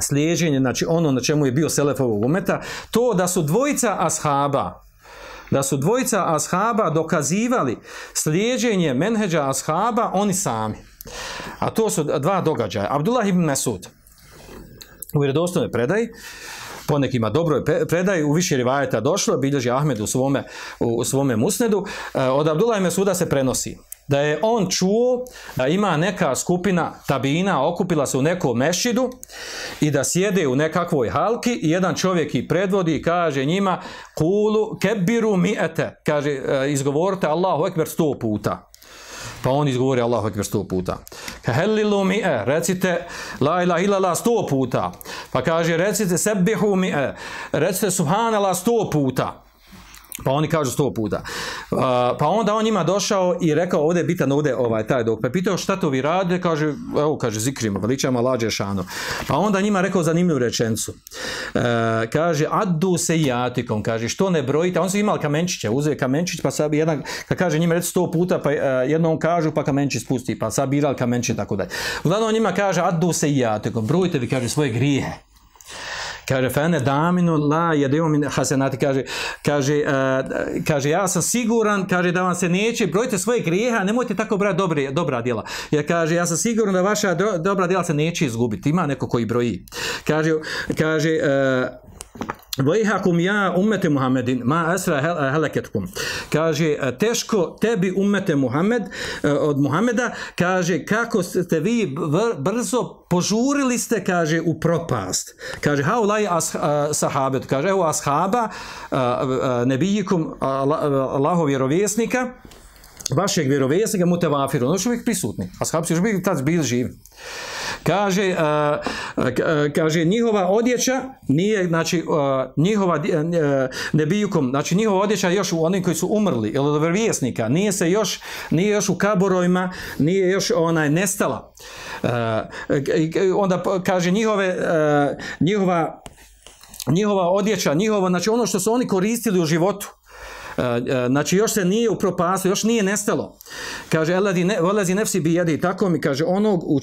slijeđenje, znači ono na čemu je bio Selefovog umeta, to da su dvojica ashaba, da su dvojica ashaba dokazivali slijeđenje menheđa ashaba oni sami. A to su dva događaja. Abdullah ibn Mesud u vjerodostojnoj predaji po nekima dobroj predaji, u više rivajeta došlo, bilježi Ahmed u svome, u svome musnedu, e, od Abdullah Mesuda se prenosi da je on čuo da ima neka skupina tabina okupila se u nekom mešidu i da sjede u nekakvoj halki i jedan čovjek ih predvodi i kaže njima kulu kebiru mi'ete kaže e, izgovorite Allahu ekber sto puta pa on izgovori Allahu ekber sto puta. Helilu mi'e, recite la ilaha illallah sto puta. Pa kaže recite sebihu mi'e, recite subhanallah sto puta. Pa oni kažu sto puta. pa onda on njima došao i rekao ovdje je bitan ovdje ovaj, taj dok. Pa pitao šta to vi rade, kaže, evo kaže zikrimo, veličamo lađe šano. Pa onda njima rekao zanimljivu rečencu. E, kaže, addu se jatikom, kaže, što ne brojite, on su imali kamenčiće, uzeo kamenčić, pa sad jedan, kad kaže njima reći sto puta, pa uh, jednom kažu, pa kamenčić spusti, pa sad birali kamenčić, tako dalje. Uglavnom njima kaže, addu se jatikom, brojite vi, kaže, svoje grije. Kaže, fene daminu la jedeo min hasenati, kaže, kaže, uh, kaže, ja sam siguran, kaže, da vam se neće, brojite svoje grijeha, nemojte tako brati dobre, dobra djela. Jer kaže, ja sam siguran da vaša do, dobra djela se neće izgubiti. Ima neko koji broji. Kaže, kaže, uh, Vajhakum ja umete Muhammedin, ma asra heleketkum. Kaže, teško tebi umete Muhammed, e, od Muhameda, kaže, kako ste vi brzo požurili ste, kaže, u propast. Kaže, haulaj as, sahabet, kaže, evo ashaba, nebijikum Allahov vjerovjesnika, vašeg vjerovjesnika mutevafiru, ono što uvijek prisutni. Ashabi su još bili tad bili živi. Kaže, kaže, njihova odjeća nije, znači, njihova nebijukom, znači njihova odjeća još u onim koji su umrli, ili od vjerovjesnika, nije se još, nije još u kaborojima, nije još onaj nestala. Onda kaže, njihove, njihova njihova odjeća, njihova, znači ono što su oni koristili u životu, E, e, znači još se nije upropastilo, još nije nestalo. Kaže, velazi nefsi bi jedi, tako mi kaže, onog u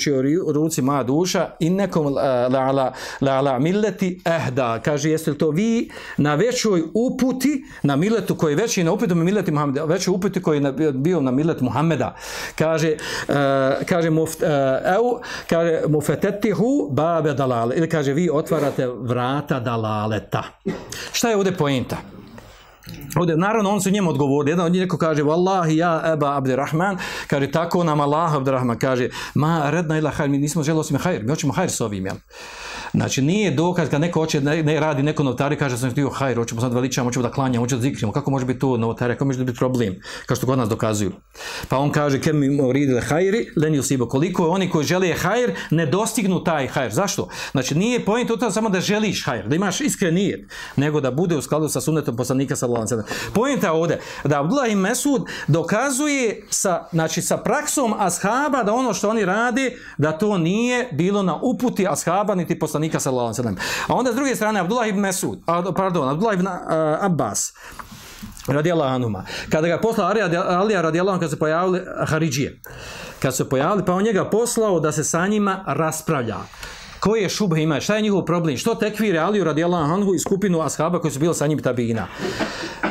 u ruci moja duša, i nekom la, la, la, la milleti ehda. Kaže, jeste li to vi na većoj uputi, na miletu koji je veći na uputu mileti Muhammeda, većoj uputi koji je bio na milet Muhammeda. Kaže, kaže, muf, eu, kaže, mufetetihu babe dalale. Ili kaže, vi otvarate vrata dalaleta. Šta je ovdje pojenta? Ovdje, naravno, on su njemu odgovorili. Jedan od njih neko kaže, Wallahi ja Eba Abdirrahman, kaže, tako nam Allah Abdirrahman, kaže, ma redna ila hajr, mi nismo želi osim hajr, mi hoćemo hajr s ovim, jel? Znači, nije dokaz kad neko hoće, ne, ne radi neko novotari, kaže, sam htio hajr, hoćemo sad veličamo, hoćemo da klanjamo, hoćemo da zikrimo, kako može biti to novotari, kako može biti problem, kao što kod nas dokazuju. Pa on kaže, kem mi uridile hajri, len usibo, koliko je oni koji žele hajr, ne dostignu taj hajr. Zašto? Znači, nije pojent to samo da želiš hajr, da imaš iskren nijet, nego da bude u skladu sa sunnetom poslanika sallallahu alejhi Pojenta ovdje da Abdullah i Mesud dokazuje sa, znači, sa praksom ashaba da ono što oni radi, da to nije bilo na uputi ashaba niti poslanika sallallahu alejhi A onda s druge strane Abdullah ibn Mesud, a, pardon, Abdullah ibn uh, Abbas radijallahu anuma. Kada ga poslao Alija radijallahu kada se pojavili Haridžije. Kad se pojavili, pa on njega poslao da se sa njima raspravlja koje šubhe ima, šta je njihov problem, što tekvire Aliju radijallahu anhu i skupinu ashaba koji su bili sa njim tabina.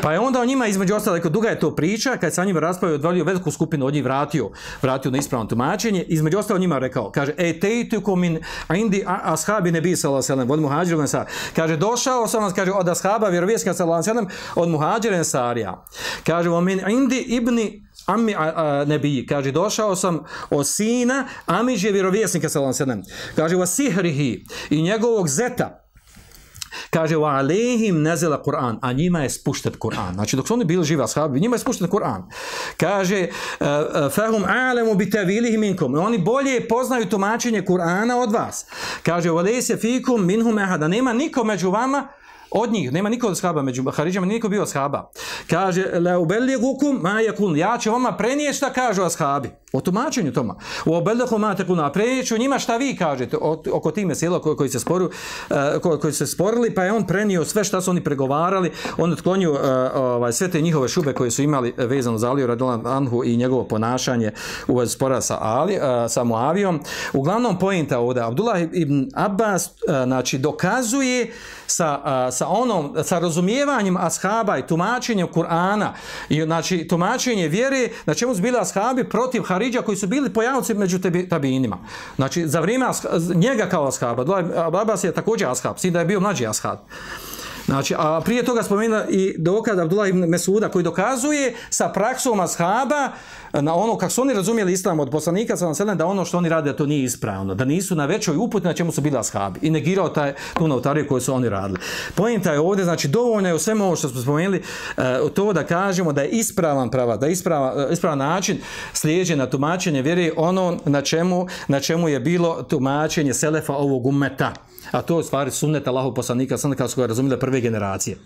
Pa je onda o njima između ostalo, duga je to priča, kad sa njima raspravio, odvalio veliku skupinu od njih vratio, vratio na ispravno tumačenje, između ostalo njima rekao, kaže, e tejtuku min indi ashabi nebi sallallahu alejhi od muhadžira Kaže, došao sam vas, kaže, od ashaba vjerovjesnika sallallahu alejhi od muhadžira sarija. Kaže, o min indi ibni Ami a, nebiji, kaže, došao sam od sina Amiđe vjerovjesnika, sallam sedem. Kaže, wa sihrihi i njegovog zeta, Kaže, wa alehim nezela Kur'an, a njima je spušten Kur'an. Znači, dok su oni bili živi ashabi, njima je spušten Kur'an. Kaže, e, e, fahum alemu bi tevilih minkum. Oni bolje poznaju tumačenje Kur'ana od vas. Kaže, wa lese fikum minhum ehada. Nema niko među vama od njih, nema niko od shaba među Haridžama, niko bio shaba. Kaže, la ubeligukum ma. Ja ću vama prenijeti šta kažu ashabi. O tumačenju toma. U obeldahu mate kuna. Preću njima šta vi kažete oko time sjela koji, koji, se sporu, koji, koji se sporili, pa je on prenio sve šta su oni pregovarali, on otklonio ovaj, sve te njihove šube koje su imali vezano za Aliju Radolan Anhu i njegovo ponašanje u spora sa, Ali, sa Muavijom. Uglavnom pojenta ovdje, Abdullah ibn Abbas znači, dokazuje sa, sa onom, sa razumijevanjem ashaba i tumačenjem Kur'ana i znači tumačenje vjere na čemu su bili ashabi protiv Haridža koji su bili pojavnici među tabinima. Znači za vrijeme njega kao ashaba, Abbas je također ashab, sin da je bio mlađi ashab. Znači, a prije toga spomenula i dokaz Abdullah ibn Mesuda koji dokazuje sa praksom ashaba na ono kako su oni razumjeli islam od poslanika sa da ono što oni rade to nije ispravno, da nisu na većoj uputi na čemu su bili ashabi i negirao taj tu notariju koju su oni radili. Poenta je ovdje, znači dovoljno je u svemu ovo što smo spomenuli e, to da kažemo da je ispravan prava, da je ispravan, ispravan način slijeđenja tumačenje vjeri ono na čemu, na čemu je bilo tumačenje selefa ovog umeta. A to je stvari sunnet Allahov poslanika, sunnet kao su ga razumjeli prve generacije.